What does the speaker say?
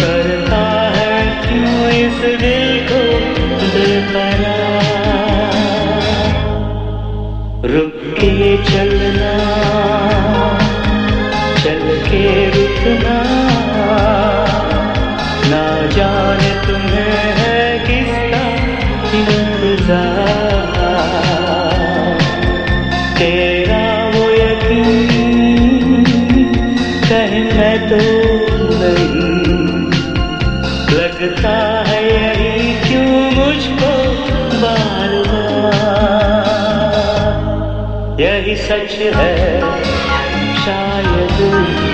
करता है क्यों इस दिल को के चलना, चल के रुकना। ना जाने तुम्हें है किसका लगता है यही क्यों मुझको बार यही सच है शायद।